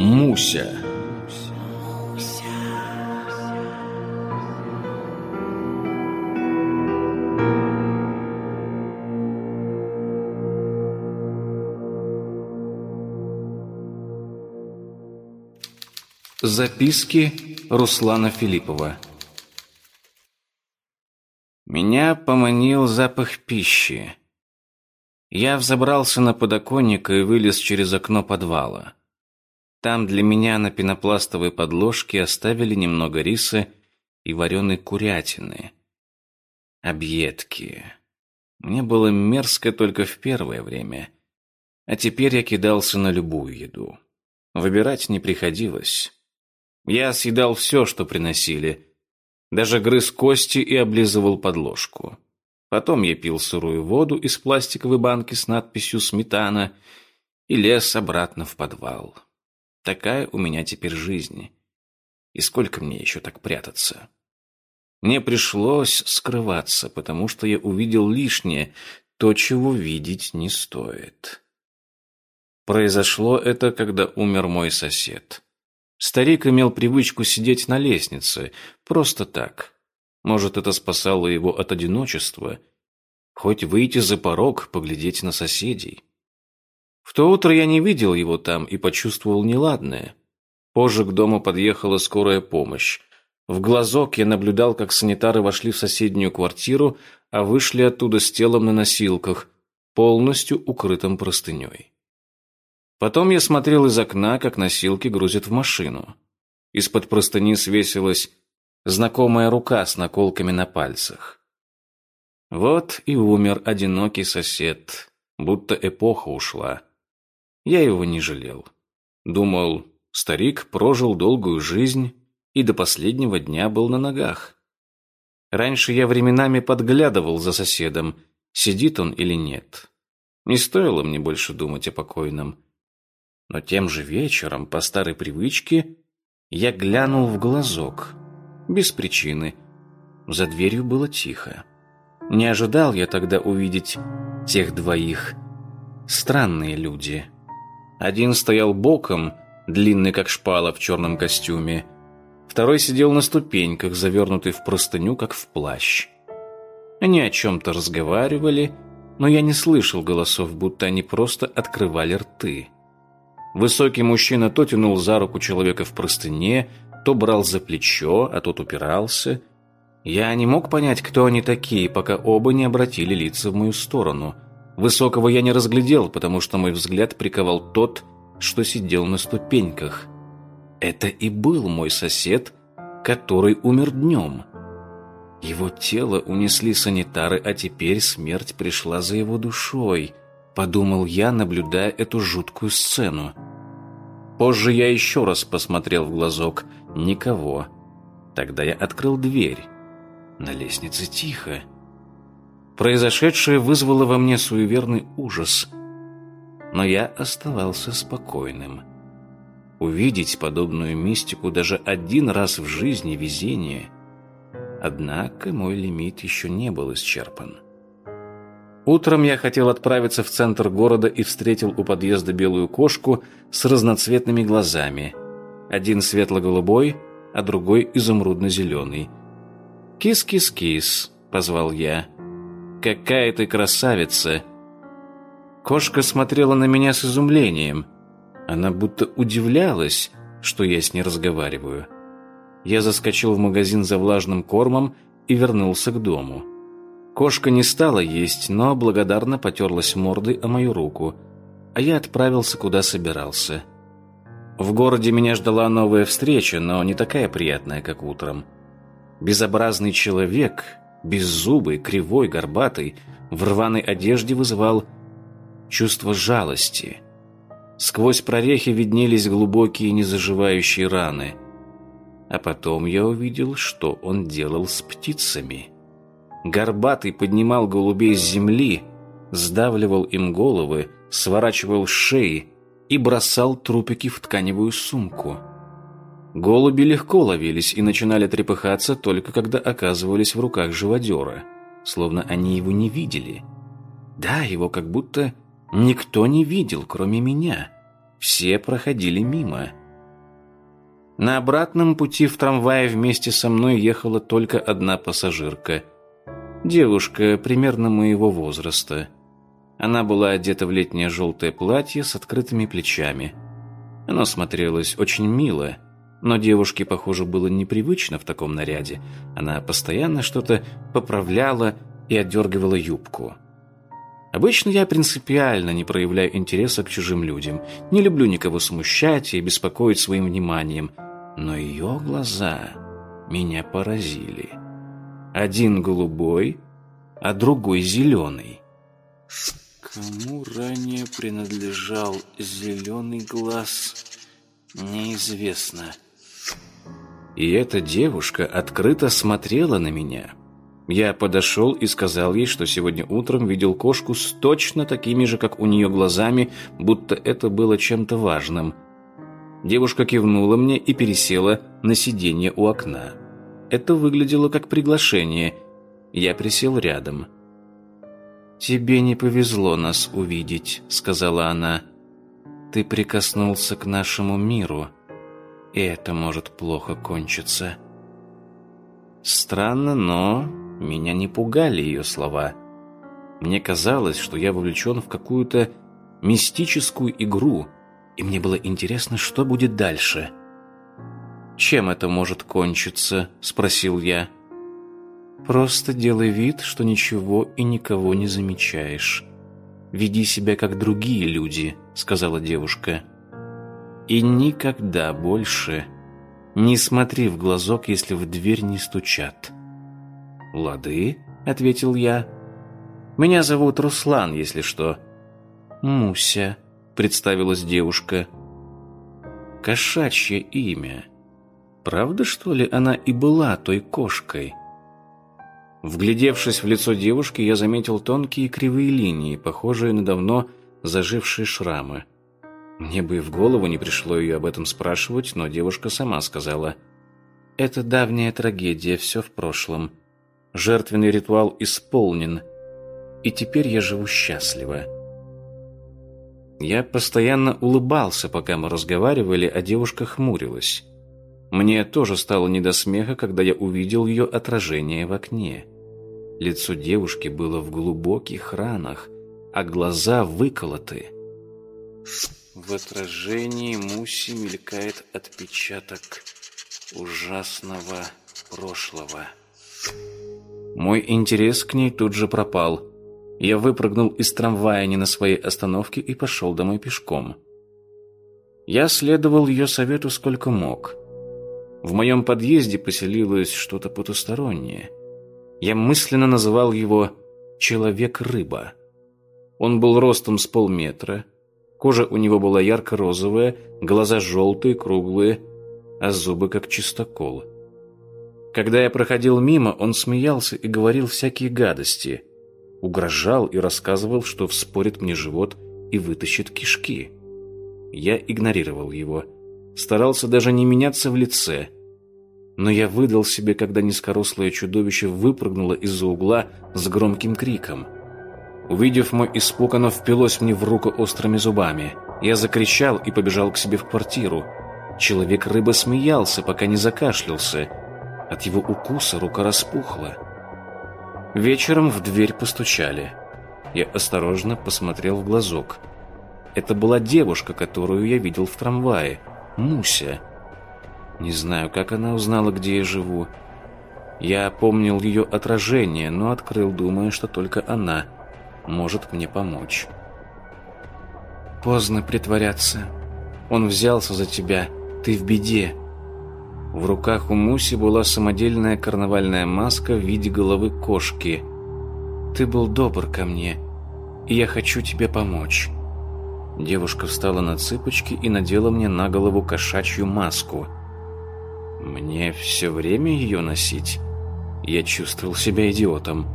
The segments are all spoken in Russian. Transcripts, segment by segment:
Муся. Записки Руслана Филиппова Меня поманил запах пищи. Я взобрался на подоконник и вылез через окно подвала. Там для меня на пенопластовой подложке оставили немного риса и вареной курятины. Объедки. Мне было мерзко только в первое время, а теперь я кидался на любую еду. Выбирать не приходилось. Я съедал все, что приносили. Даже грыз кости и облизывал подложку. Потом я пил сырую воду из пластиковой банки с надписью «Сметана» и лез обратно в подвал. Такая у меня теперь жизнь. И сколько мне еще так прятаться? Мне пришлось скрываться, потому что я увидел лишнее, то, чего видеть не стоит. Произошло это, когда умер мой сосед. Старик имел привычку сидеть на лестнице, просто так. Может, это спасало его от одиночества, хоть выйти за порог, поглядеть на соседей. В то утро я не видел его там и почувствовал неладное. Позже к дому подъехала скорая помощь. В глазок я наблюдал, как санитары вошли в соседнюю квартиру, а вышли оттуда с телом на носилках, полностью укрытым простыней. Потом я смотрел из окна, как носилки грузят в машину. Из-под простыни свесилась знакомая рука с наколками на пальцах. Вот и умер одинокий сосед, будто эпоха ушла. Я его не жалел. Думал, старик прожил долгую жизнь и до последнего дня был на ногах. Раньше я временами подглядывал за соседом, сидит он или нет. Не стоило мне больше думать о покойном. Но тем же вечером, по старой привычке, я глянул в глазок. Без причины. За дверью было тихо. Не ожидал я тогда увидеть тех двоих. Странные люди. Один стоял боком, длинный как шпала в черном костюме. Второй сидел на ступеньках, завернутый в простыню, как в плащ. Они о чем-то разговаривали, но я не слышал голосов, будто они просто открывали рты. Высокий мужчина то тянул за руку человека в простыне, то брал за плечо, а тот упирался. Я не мог понять, кто они такие, пока оба не обратили лица в мою сторону. Высокого я не разглядел, потому что мой взгляд приковал тот, что сидел на ступеньках. Это и был мой сосед, который умер днем. Его тело унесли санитары, а теперь смерть пришла за его душой — подумал я, наблюдая эту жуткую сцену. Позже я еще раз посмотрел в глазок. Никого. Тогда я открыл дверь. На лестнице тихо. Произошедшее вызвало во мне суеверный ужас. Но я оставался спокойным. Увидеть подобную мистику даже один раз в жизни везение. Однако мой лимит еще не был исчерпан. Утром я хотел отправиться в центр города и встретил у подъезда белую кошку с разноцветными глазами. Один светло-голубой, а другой изумрудно-зеленый. «Кис-кис-кис», — позвал я. «Какая ты красавица!» Кошка смотрела на меня с изумлением. Она будто удивлялась, что я с ней разговариваю. Я заскочил в магазин за влажным кормом и вернулся к дому. Кошка не стала есть, но благодарно потерлась мордой о мою руку, а я отправился, куда собирался. В городе меня ждала новая встреча, но не такая приятная, как утром. Безобразный человек, беззубый, кривой, горбатый, в рваной одежде вызывал чувство жалости. Сквозь прорехи виднелись глубокие незаживающие раны. А потом я увидел, что он делал с птицами. Горбатый поднимал голубей с земли, сдавливал им головы, сворачивал шеи и бросал трупики в тканевую сумку. Голуби легко ловились и начинали трепыхаться только когда оказывались в руках живодера, словно они его не видели. Да, его как будто никто не видел, кроме меня. Все проходили мимо. На обратном пути в трамвае вместе со мной ехала только одна пассажирка. Девушка примерно моего возраста. Она была одета в летнее желтое платье с открытыми плечами. Оно смотрелось очень мило, но девушке, похоже, было непривычно в таком наряде. Она постоянно что-то поправляла и отдергивала юбку. Обычно я принципиально не проявляю интереса к чужим людям, не люблю никого смущать и беспокоить своим вниманием, но ее глаза меня поразили. Один голубой, а другой зеленый. Кому ранее принадлежал зеленый глаз, неизвестно. И эта девушка открыто смотрела на меня. Я подошел и сказал ей, что сегодня утром видел кошку с точно такими же, как у нее, глазами, будто это было чем-то важным – Девушка кивнула мне и пересела на сиденье у окна. Это выглядело как приглашение. Я присел рядом. «Тебе не повезло нас увидеть», — сказала она. «Ты прикоснулся к нашему миру, и это может плохо кончиться». Странно, но меня не пугали ее слова. Мне казалось, что я вовлечен в какую-то мистическую игру — и мне было интересно, что будет дальше. «Чем это может кончиться?» – спросил я. «Просто делай вид, что ничего и никого не замечаешь. Веди себя, как другие люди», – сказала девушка. «И никогда больше не смотри в глазок, если в дверь не стучат». «Лады», — ответил я. «Меня зовут Руслан, если что». «Муся», представилась девушка. Кошачье имя. Правда, что ли, она и была той кошкой? Вглядевшись в лицо девушки, я заметил тонкие кривые линии, похожие на давно зажившие шрамы. Мне бы и в голову не пришло ее об этом спрашивать, но девушка сама сказала. «Это давняя трагедия, все в прошлом. Жертвенный ритуал исполнен, и теперь я живу счастливо». Я постоянно улыбался, пока мы разговаривали, а девушка хмурилась. Мне тоже стало не до смеха, когда я увидел ее отражение в окне. Лицо девушки было в глубоких ранах, а глаза выколоты. В отражении Муси мелькает отпечаток ужасного прошлого. Мой интерес к ней тут же пропал. Я выпрыгнул из трамвая не на своей остановке и пошел домой пешком. Я следовал ее совету сколько мог. В моем подъезде поселилось что-то потустороннее. Я мысленно называл его «человек-рыба». Он был ростом с полметра, кожа у него была ярко-розовая, глаза желтые, круглые, а зубы как чистокол. Когда я проходил мимо, он смеялся и говорил всякие гадости – угрожал и рассказывал, что вспорит мне живот и вытащит кишки. Я игнорировал его, старался даже не меняться в лице. Но я выдал себе, когда низкорослое чудовище выпрыгнуло из-за угла с громким криком. Увидев мой испуг, оно впилось мне в руку острыми зубами. Я закричал и побежал к себе в квартиру. Человек-рыба смеялся, пока не закашлялся. От его укуса рука распухла. Вечером в дверь постучали. Я осторожно посмотрел в глазок. Это была девушка, которую я видел в трамвае. Муся. Не знаю, как она узнала, где я живу. Я помнил ее отражение, но открыл, думая, что только она может мне помочь. Поздно притворяться. Он взялся за тебя. Ты в беде. В руках у Муси была самодельная карнавальная маска в виде головы кошки. «Ты был добр ко мне, и я хочу тебе помочь». Девушка встала на цыпочки и надела мне на голову кошачью маску. Мне все время ее носить? Я чувствовал себя идиотом.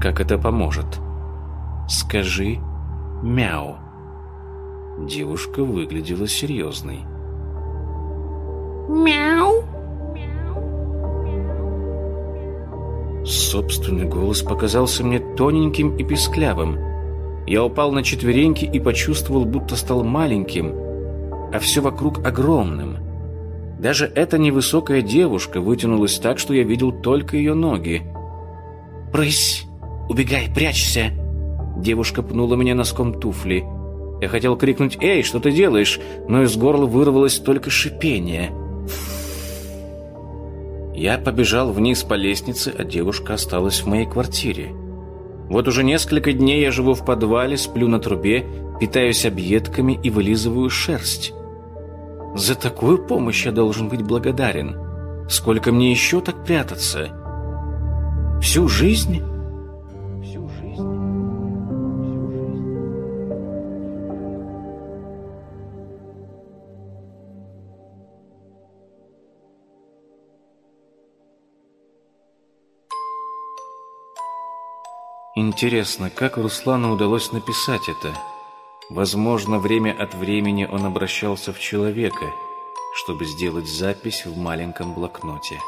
Как это поможет? Скажи «мяу». Девушка выглядела серьезной. Мяу. Собственный голос показался мне тоненьким и писклявым. Я упал на четвереньки и почувствовал, будто стал маленьким, а все вокруг огромным. Даже эта невысокая девушка вытянулась так, что я видел только ее ноги. «Брысь! Убегай, прячься!» Девушка пнула меня носком туфли. Я хотел крикнуть «Эй, что ты делаешь?» но из горла вырвалось только шипение. Я побежал вниз по лестнице, а девушка осталась в моей квартире. Вот уже несколько дней я живу в подвале, сплю на трубе, питаюсь объедками и вылизываю шерсть. За такую помощь я должен быть благодарен. Сколько мне еще так прятаться? Всю жизнь? Интересно, как Руслану удалось написать это? Возможно, время от времени он обращался в человека, чтобы сделать запись в маленьком блокноте.